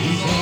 just